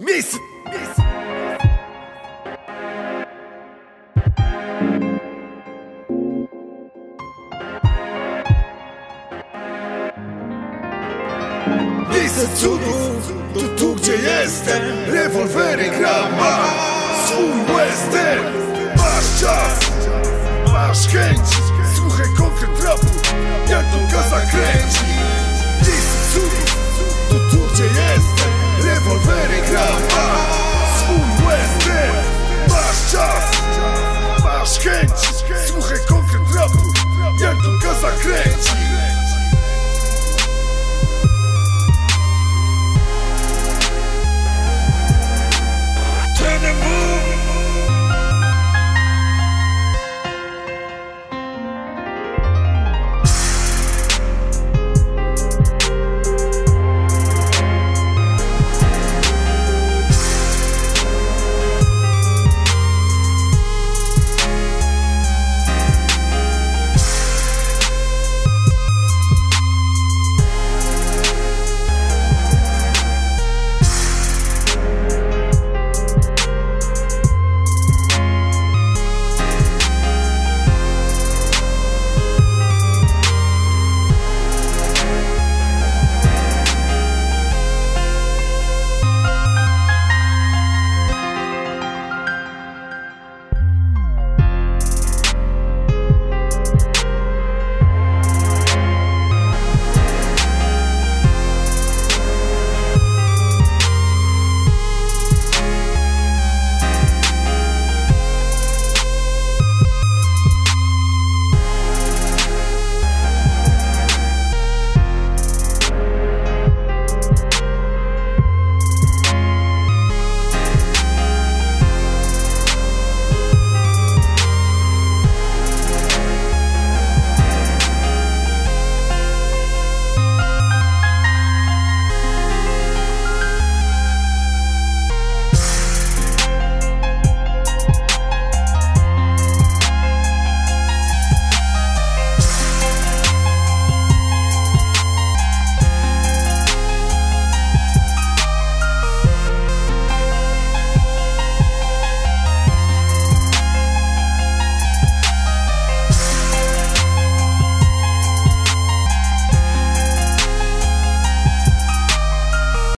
Miejsce, miejsce. Miejsce cudów to tu gdzie jestem. Rewolwery gram, ma swój western. Masz czas, masz chęć. Słuchaj konkret rapu Jak to gaza kręci